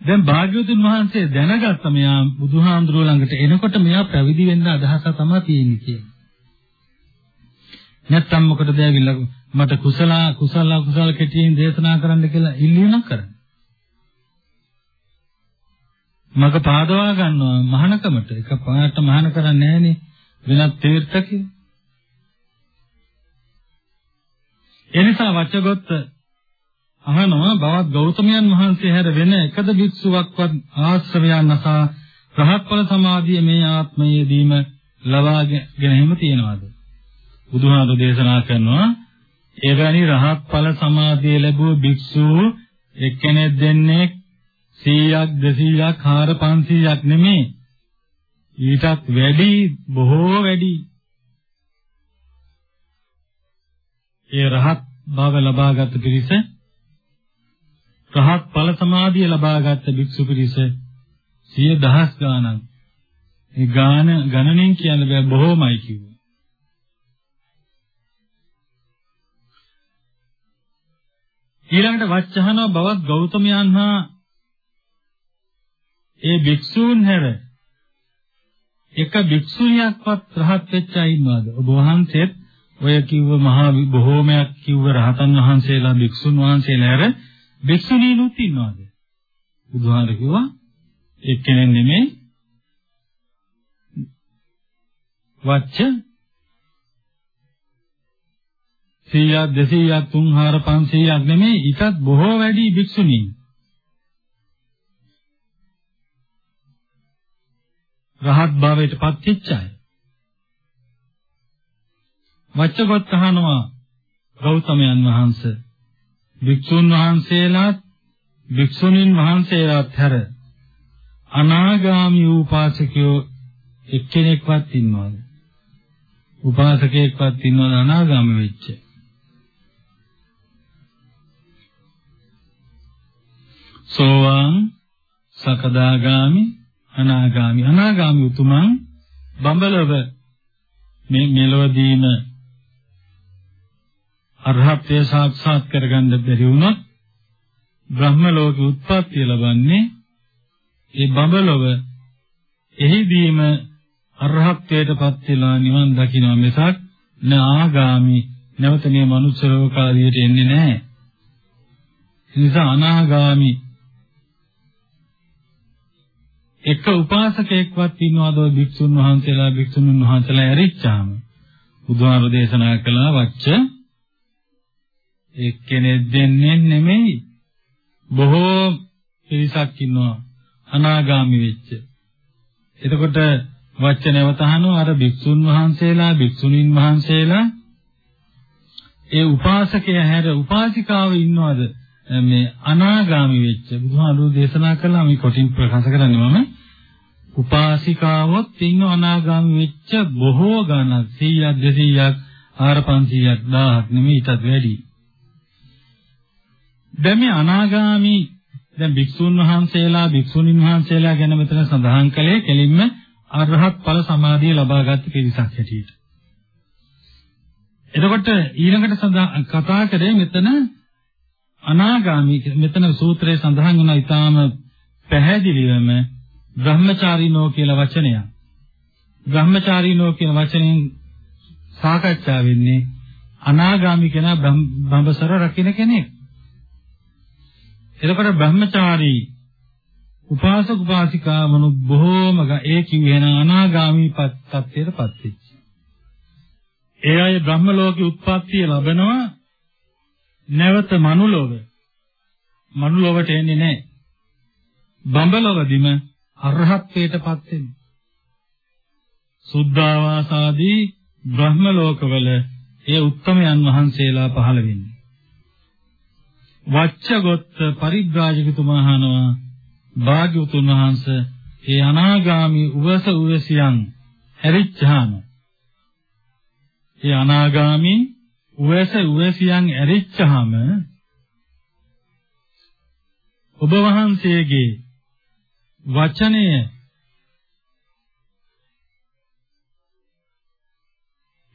දැන් භාග්‍යවතුන් වහන්සේ දැනගත්ත මෙයා බුදුහාමුදුරුවෝ ළඟට එනකොට මෙයා පැවිදි වෙන්න අදහස තමයි තියෙන්නේ කියලා. නැත්තම් මොකටද ඇවිල්ලා මට කුසල කුසල කුසල කෙටියෙන් දේශනා කරන්න කියලා ඉල්ලීමක් කරන්නේ. මග පාදවා ගන්නවා මහානකමට එක පාට මහාන කරන්නේ නැහනේ වෙනත් තීර්ථකේ. එනිසා වචගොත්ත අහනවා බවත් ගෞතමයන් වහන්සේ හැර වෙන එකද භික්ෂුවක්වත් ආශ්‍රවයන් නැසා රහත්ඵල සමාධිය මේ ආත්මයේදීම ලබාගෙන හිම තියනවාද? බුදුහාමුදුර දේශනා කරනවා එවැනි රහත්ඵල සමාධිය ලැබුව භික්ෂු එක්කෙනෙක් දෙන්නේ 100ක් 200ක් 400ක් නෙමෙයි ඊටත් වැඩි බොහෝ වැඩි. ඒ රහත් භාව ලබාගත් පිරිස රහත් ඵල සමාධිය ලබාගත් භික්ෂු පිරිස සිය දහස් ගාණක්. ඒ ගාන ගණනෙන් කියන්න බෑ බොහෝමයි කිව්වේ. ඊළඟට වච්චහනව බවත් ගෞතමයන් හා ඒ භික්ෂූන් හැර එක භික්ෂුණියක්වත් රහත් වෙච්ච අය ඉන්නවද? ඔබ වහන්සේත් ඔය කිව්ව මහා බොහෝමයක් කිව්ව රහතන් වහන්සේලා භික්ෂුන් වහන්සේලා හැර භික්ෂුණීනුත් ඉන්නවාද? බුදුහාර කිව්වා එක්කෙනෙක් නෙමෙයි. වච්ච 100ක් 200ක් 300ක් 500ක් නෙමෙයි. ඊටත් බොහෝ වැඩි භික්ෂුණීන්. රහත් භාවයට පත් වෙච්ච අය. වච්චගත අහනවා ගෞතමයන් වහන්සේ භික්ෂුන් වහන්සේලාත් භික්ෂුණීන් වහන්සේලාත් හැර අනාගාමී උපාසකයෝ එක්කෙනෙක්වත් ඉන්නවද? උපාසකයෙක්වත් ඉන්නවද අනාගාමී වෙච්ච? සෝවාන් සකදාගාමි අනාගාමි අනාගාමි උතුමන් බඹලව මේ මෙලොවදීම අරහත්ත්වය සාක්ෂාත් කරගන්න බැරි වුණොත් බ්‍රහ්ම ලෝකෙ උත්පත්ති ලබන්නේ ඒ බඹලොව එහිදීම අරහත්ත්වයටපත් වෙලා නිවන් දකින්න මිසක් න ආගාමි නැවත මේ මනුෂ්‍ය ලෝකාදියට එන්නේ නැහැ. ඒ නිසා අනාගාමි එක උපාසකයෙක්වත් ඉන්නවද භික්ෂුන් වහන්සේලා? භික්ෂුණුන් වහන්සේලා ඇරිච්චාම. බුදුහාම දේශනා කළා වච්ච එක්කෙනෙක් දෙන්නේ නෙමෙයි. බොහෝ පිරිසක් ඉන්නවා. අනාගාමි වෙච්ච. එතකොට වච්ච නැවත අහනවා. අර භික්ෂුන් වහන්සේලා භික්ෂුණීන් වහන්සේලා ඒ උපාසකයා හැර උපාසිකාව ඉන්නවද? මේ අනාගාමි වෙච්ච. බුදුහාමුදුරු දේශනා කළා මේ කොටින් ප්‍රකාශ කරන්නේ මම. උපාසිකාවොත් ඉන්න අනාගාමි වෙච්ච බොහෝ ගණන්. 100ක් 200ක් 4500ක් 1000ක් නෙමෙයි ඊටත් වැඩි. දැන් මේ අනාගාමි දැන් භික්ෂුන් වහන්සේලා භික්ෂුණීන් වහන්සේලා ගැන මෙතන සඳහන් කළේ කෙලින්ම අරහත් ඵල සමාධිය ලබාගත් පිරිසක් හැටියට. එතකොට ඊළඟට සඳහන් කතා කරේ මෙතන අනාගාමී මෙතන සූත්‍රයේ සඳහන් වුණ ඊටාම පැහැදිලිවම බ්‍රහ්මචාරීනෝ කියලා වචනය. බ්‍රහ්මචාරීනෝ කියන වචනෙන් සාකච්ඡා වෙන්නේ අනාගාමී කෙනා බඹසර රකින්න කෙනෙක්. එතකොට බ්‍රහ්මචාරී උපාසක උපාසිකාවණු බොහෝම ඒ කිව්වේ න අනාගාමී තත්ත්වයටපත් වෙච්ච. ඒ අය බ්‍රහ්ම ලෝකේ උත්පත්තිය ලබනවා නැවත මනුලොව. මනුලොවට එන්නේ නැහැ. බඹලවදීම අරහත්ත්වයටපත් වෙන්නේ. සුද්ධාවාසාදී බ්‍රහ්ම ලෝකවල ඒ උත්තමයන් වහන්සේලා පහළ වෙන්නේ. වච්චගොත්ත පරිබ්‍රාජකතුමා අහනවා භාග්‍යවතුන් වහන්සේ ඒ අනාගාමි උවස උවසියන් ඇරිච්චාම ඒ අනාගාමි උවස උවසියන් ඇරිච්චාම ඔබ වහන්සේගේ වචනය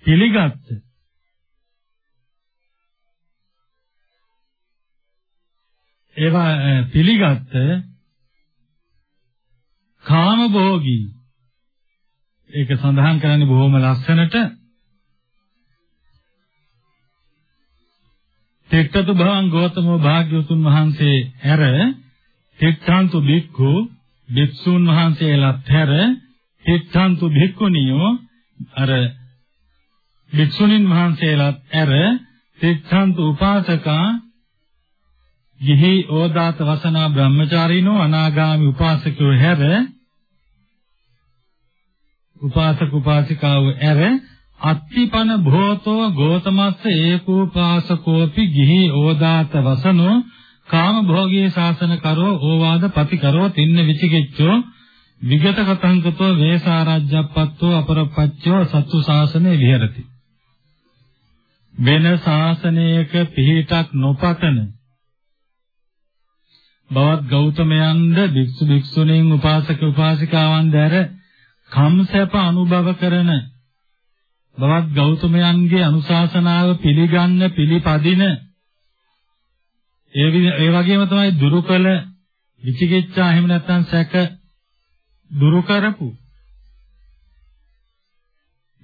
පිළිගත්ත ඒවා පිළිගත්ත කාමභෝගී. ඒක සඳහන් කරන්නේ බොහොම ලස්සනට. තෙක්කතු භවං ගෞතම භාග්‍යවතුන් වහන්සේ හැර තෙක්ඛාන්තු බික්ඛු භික්ෂුන් වහන්සේලාත් හැර තෙක්ඛාන්තු භික්ඛුනියෝ අර භික්ෂුණීන් වහන්සේලාත් හැර තෙක්ඛාන්තු උපාසකා ගිහි ඕදාත වසනා බ්‍රහ්මචාරීනෝ අනාගාමි උපාසකයෝ හැර උපාසක උපාසිකාව ඇර අත්තිපන භෝතෝ ගෝතමස්ස ඒකෝපාසකෝපි ගිහි ඕදාත වසනෝ කාම භෝගී ශාසන කරෝ ඕවාද පති කරෝ තින්න විචිකිච්ඡෝ විගත කතංකතෝ වේසාරජ්ජප්පත්තෝ අපරපච්චෝ සත්තු ශාසනේ විහෙරති. වෙන ශාසනයක පිහිටක් නොපතන බවත් ගෞතමයන්ද භික්ෂු භික්ෂුණීන් උපාසක උපාසිකාවන් දැර කම්සප අනුභව කරන බවත් ගෞතමයන්ගේ අනුශාසනාව පිළිගන්න පිළිපදින ඒ ඒ වගේම තමයි දුරු කළ විචිකිච්ඡා එහෙම නැත්නම් සැක දුරු කරපු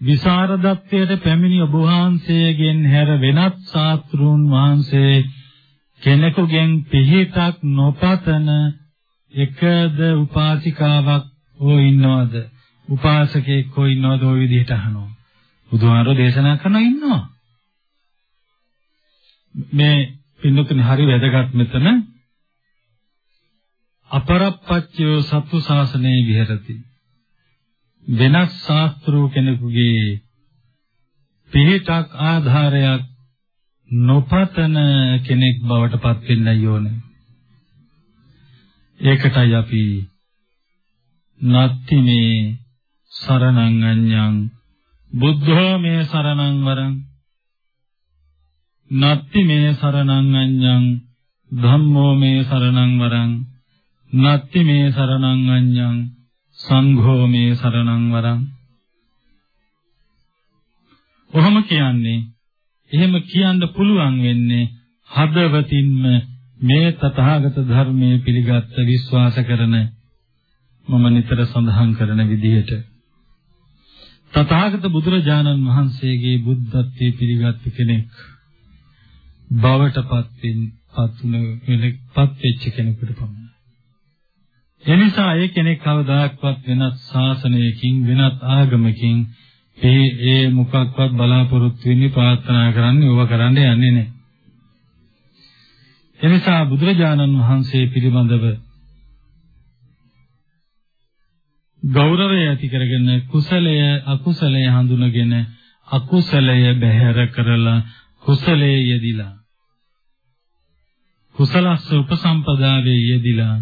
විසරදත්වයට පැමිණි ඔබ වහන්සේගෙන් හැර වෙනත් ශාස්ත්‍රුන් වහන්සේ කෙනෙකුගෙන් පිහිටක් නොපතන එකද උපාසිකාවක් හෝ ඉන්නවද? උපාසකෙක් හෝ ඉන්නවද ওই විදිහට අහනවා. බුදුහාරෝ දේශනා කරනවා ඉන්නවා. මේ පින්නතුනි හරි වැදගත් මෙතන. අපරප්පච්චයෝ සත්තු ශාසනයේ විහෙරති. වෙනස් ශාස්ත්‍රූ කෙනෙකුගේ පිහිටක් ආධාරයක් නොපතන කෙනෙක් බවට පත් වෙන්නයි ඕනේ. ඒකටයි අපි නත්ති මේ සරණං අඤ්ඤං. බුද්ධෝ මේ සරණං වරං. නත්ති මේ සරණං අඤ්ඤං. ධම්මෝ මේ සරණං වරං. නත්ති මේ සරණං අඤ්ඤං. සංඝෝ මේ සරණං වරං. කොහොම කියන්නේ එහෙම කියන්න පුළුවන් වෙන්නේ හදවතින්ම මේ තථාගත ධර්මයේ පිළිගත් විශ්වාස කරන මම නිතර සඳහන් කරන විදිහට තථාගත බුදුරජාණන් වහන්සේගේ බුද්ධත්වයේ පිළිගත් කෙනෙක් බවටපත් වෙන පත් වෙච්ච කෙනෙකුට පමණයි. එනිසා ඒ කෙනෙක් කවදාක්වත් වෙනත් ශාසනයකින් වෙනත් ආගමකින් ඒ ඒ මොකක්වත් බලාපොරොත්තු වෙන්නේ ප්‍රාර්ථනා කරන්නේ ඕවා කරන්න යන්නේ නැහැ. එනිසා බුදුරජාණන් වහන්සේ පිළිබඳව ගෞරවය ඇති කරගෙන කුසලය අකුසලය හඳුනගෙන අකුසලය බැහැර කරලා කුසලයේ යෙදිලා කුසලස්ස උපසම්පදාවේ යෙදිලා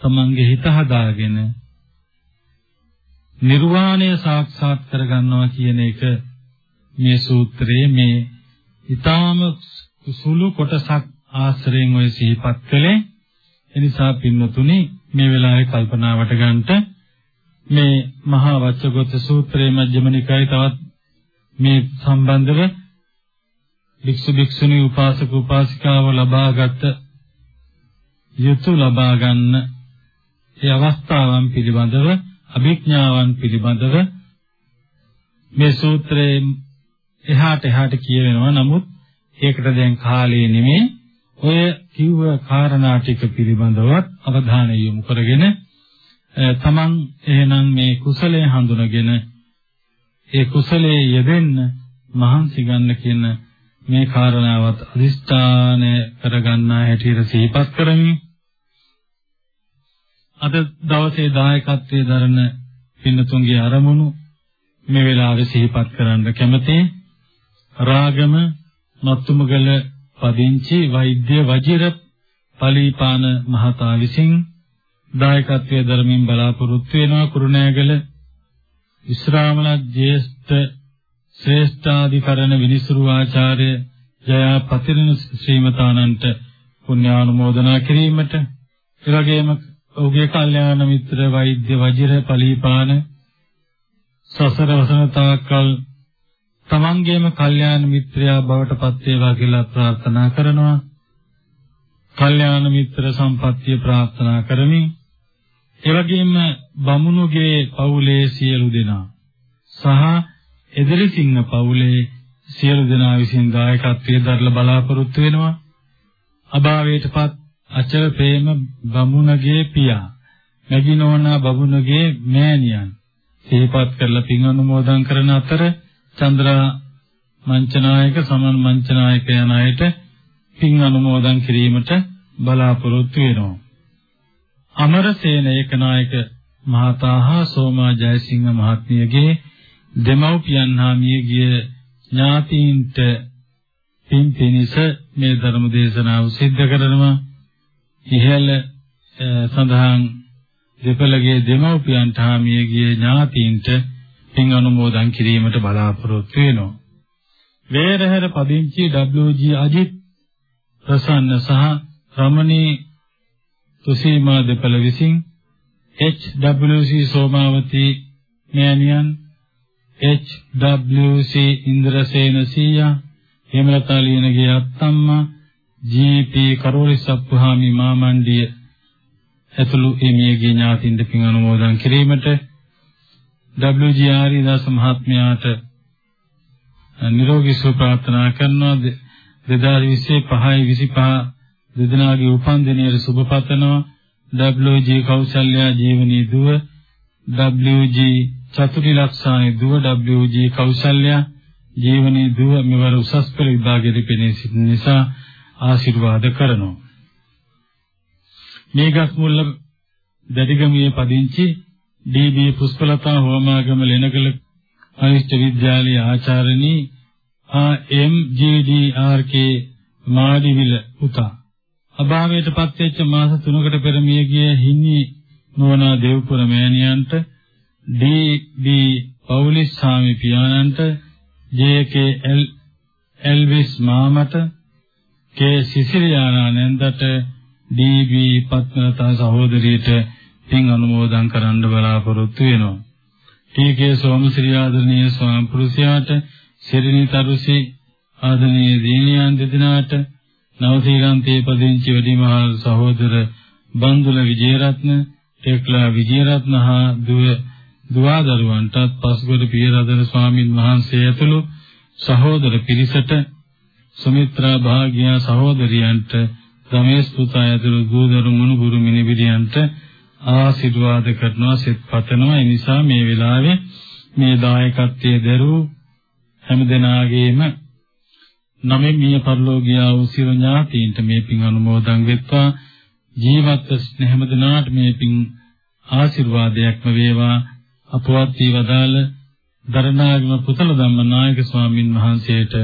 තමන්ගේ හිත හදාගෙන නිර්වාණය සාක්ෂාත් කරගන්නවා කියන එක මේ සූත්‍රයේ මේ ඊටාම සුළු කොටසක් ආශ්‍රයෙන් ඔය සිහිපත් කළේ. එනිසා පින්නතුනි මේ වෙලාවේ කල්පනාවට ගන්නට මේ මහා වච්චගත සූත්‍රයේ මජ්ක්‍ධිම නිකායේ තවත් මේ සම්බන්ධව වික්ෂු වික්ෂුණී උපාසක උපාසිකාව ලබාගත් යුතු ලබා ගන්න ඒ අවස්ථාවන් පිළිබඳව අභිඥාවන් පිළිබඳව මේ සූත්‍රයේ එහාට එහාට කියවෙනවා. නමුත් ඒකට දැන් කාලේ නෙමෙයි ඔය කිව්ව කාරණා ටික පිළිබඳවත් අවධානය යොමු කරගෙන තමන් එහෙනම් මේ කුසලයේ හඳුනගෙන ඒ කුසලයේ යෙදෙන්න මහන්සි ගන්න කියන මේ කාරණාවත් අදිස්ථානය කරගන්නා හැටියට සිහිපත් කරමින් අද දවසේ දායකත්වයේ දරන පින්නතුන්ගේ අරමුණු මේ වෙලාවේ සිහිපත් කරන්න කැමතියි. රාගම නත්තුමගල පදිංචි වෛද්‍ය වජිර පලීපාන මහතා විසින් දායකත්වයේ දරමින් බලාපොරොත්තු වෙනවා කුරුණෑගල විශ්‍රාමල ජේෂ්ඨ ශ්‍රේෂ්ඨාධිකරණ විනිසුරු ආචාර්ය ජයා පතිරණ ශ්‍රීමතානන්ට පුණ්‍යානුමෝදනා කිරීමට එවැගේම ඔහුගේ කල්යාණ මිත්‍ර වෛද්‍ය වජිර පලීපාන සසර වසන තාකල් තමන්ගේම කල්යාණ මිත්‍රයා බවට පත් වේවා කියලා ප්‍රාර්ථනා කරනවා. කල්යාණ මිත්‍ර සම්පත්තිය ප්‍රාර්ථනා කරමින් එවැගේම බමුණුගේ පවුලේ සියලු දෙනා සහ එදිරිසිංහ පවුලේ සියලු දෙනා විසින් දායකත්වයේ දරලා බලාපොරොත්තු වෙනවා. අභාවයටපත් අචල ප්‍රේම බමුණගේ පියා නැගිනෝනා බමුණගේ මෑණියන් සිහිපත් කරලා පින් අනුමෝදන් කරන අතර චන්ද්‍රා මංචනායක සමන් මංචනායක යන අයට පින් අනුමෝදන් කිරීමට බලාපොරොත්තු වෙනවා. අමරසේන ඒකනායක මහතා හා සෝමා ජයසිංහ මහත්මියගේ දෙමව්පියන් හා මියගිය ඥාතීන්ට පින් පිනිස මේ ධර්ම දේශනාව සිද්ධ කරනවා. ඉහළ සඳහන් දෙපළගේ දෙමව්පියන්ට හා මියගිය ඥාතීන්ට පින් අනුමෝදන් කිරීමට බලාපොරොත්තු වෙනවා. වේරහැර පදිංචි WG අජිත් ප්‍රසන්න සහ රමණී තුසීමා දෙපළ විසින් HWC සෝමාවති මෑණියන් HWC ඉන්ද්‍රසේන සීයා හේමලතා ලියනගේ අත්තම්මා GP කරෝලිසප්පුහාමි මාමණ්ඩිය ඇතුළු එමියගේ ඥාතින්ද පින් අනුමෝදන් කිරීමට WGR දාස මහත්මයාට නිරෝගී සුව ප්‍රාර්ථනා කරනවා. 2025 25 දෙදෙනාගේ උපන්දිනයේ සුබ පතනවා. WG කෞසල්‍යා ජීවනී දුව WG චතුරි ලක්ෂානි දුව WG කෞසල්‍යා ජීවනී දුව මෙවර උසස් පෙළ විභාගයේ පෙනී සිටින නිසා ආශිර්වාද කරනවා මේගස් මුල්ල දැඩිගමියේ පදිංචි ඩී.බී. පුෂ්පලතා හෝමාගම ලෙනකල අනිෂ්ඨ විද්‍යාලයේ ආචාර්යනී ආ.එම්.ජී.ඩී.ආර්.කේ මාඩිවිල පුතා අභාවයට පත්වෙච්ච මාස 3කට පෙර මියගිය හින්නි නෝනා දේවපුර මෑණියන්ට ඩී.බී. පෞලිස් ස්වාමි පියාණන්ට ජේ.කේ. එල්විස් මාමට කේ සිසිලියානා නැන්දට ඩී.බී. පත්මලතා සහෝදරියට පින් අනුමෝදන් කරන්න බලාපොරොත්තු වෙනවා. ටී.කේ. සෝමශ්‍රී ආදරණීය ස්වාම පුරුෂයාට සිරිනි තරුසි ආදරණීය දීනියන් දෙදෙනාට නවසීලන්තයේ පදිංචි වැඩිමහල් සහෝදර බන්දුල විජේරත්න ටෙක්ලා විජේරත්න හා දුව දුවදරුවන්ටත් පස්ගොඩ පියරදන ස්වාමින් වහන්සේ ඇතුළු සහෝදර පිරිසට සුමිත්‍රා භාග්‍යා සහෝදරියන්ට රමේශ් පුතා ඇතුළු දූදරු මුණුබුරු මිනිබිරියන්ට ආශිර්වාද කරනවා සෙත් පතනවා. ඒ නිසා මේ වෙලාවේ මේ දායකත්වයේ දරූ හැමදෙනාගේම නමෙන් මිය පරලෝකියා වූ සිර ඥාතීන්ට මේ පින් අනුමෝදන් වෙත්වා. ජීවත් හැමදෙනාට මේ පින් ආශිර්වාදයක්ම වේවා. අපවත් වී වදාළ දරණාගම පුතල ධම්ම නායක ස්වාමින් වහන්සේට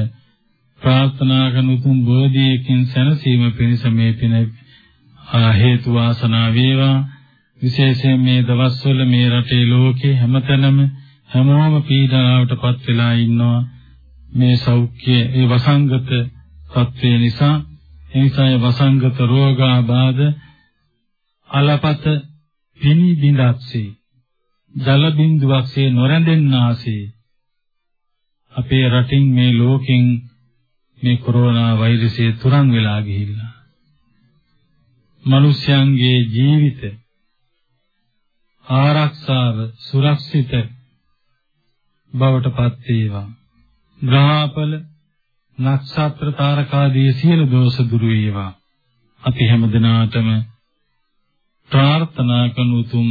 ප්‍රාර්ථනා කරන උතුම් බෝධියකින් සැනසීම පිණිස මේ පින හේතු වාසනා වේවා. විශේෂයෙන් මේ දවස්වල මේ රටේ ලෝකේ හැමතැනම හැමෝම පීඩාවටපත් වෙලා ඉන්නවා. මේ සෞඛ්‍ය ඒ වසංගත තත්ත්වය නිසා. ඒ නිසා ඒ වසංගත රෝගාබාධ අලපත පිනි බිඳක්සේ ජල බිඳුවක්සේ නොරැඳෙන්නාසේ අපේ රටින් මේ ලෝකෙන් මේ කොරෝනා වෛරසය තුරන් වෙලා ගිහිල්ලා මිනිස්යන්ගේ ජීවිත ආරක්ෂාව සුරක්ෂිත බවට පත් වේවා. ග්‍රහපල නක්ෂත්‍ර තාරකාදී සියලු දෝෂ දුරු වේවා. අපි හැමදිනාටම ප්‍රාර්ථනා කරන උතුම්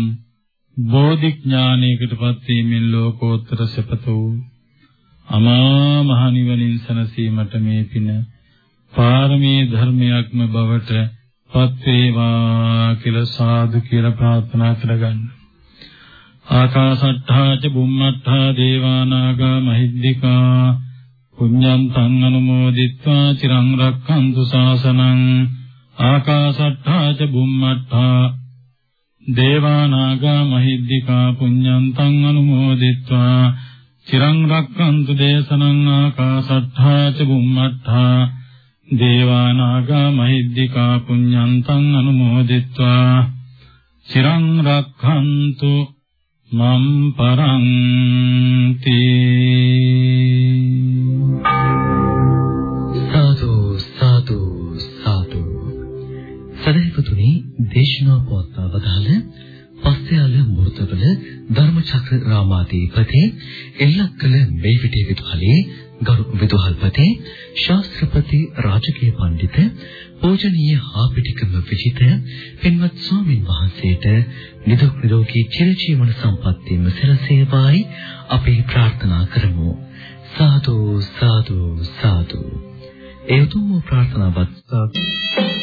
බෝධි ඥානයකටපත් වීමෙන් ලෝකෝත්තර සපත වූ අමා මහ නිවනින් සැනසීමට මේ පින පාරමී ධර්මයක්ම බවට පත් වේවා කියලා සාදු කියලා ප්‍රාර්ථනා කරගන්න. ආකාශට්ඨා ච බුම්මට්ඨා දේවානාගා මහිද්దికා පුඤ්ඤන්තං අනුමෝදිත්වා චිරං රක්ඛන්තු ශාසනං ආකාශට්ඨා ච බුම්මට්ඨා දේවානාගා මහිද්దికා පුඤ්ඤන්තං අනුමෝදිත්වා චිරං රක්ඛන්තු දේශනං ආකාසට්ඨා ච බුම්මට්ඨා දේවා නාග මහිද්దికා පුඤ්ඤන්තං අනුමෝදිත්වා චිරං රක්ඛන්තු මම් පරන්ති සාදු සාදු සාදු සදහවතුනි දේශනා පොත්වදාල පස්සයාල මුර්තවල ධර්මචක්‍ර රාමාදීපතේ එල්ලක්කල මේවිටේ විදුහලේ ගරු විදුහල්පති ශාස්ත්‍රපති රාජකීය පඬිත පූජනීය හාපිටිකම විජිත පින්වත් ස්වාමින් වහන්සේට නිදුක් නිරෝගී චිරජීවන සම්පන්නියම සැලසේවායි අපි ප්‍රාර්ථනා කරමු. සාදු සාදු සාදු. ඒ උතුම් ප්‍රාර්ථනාවත්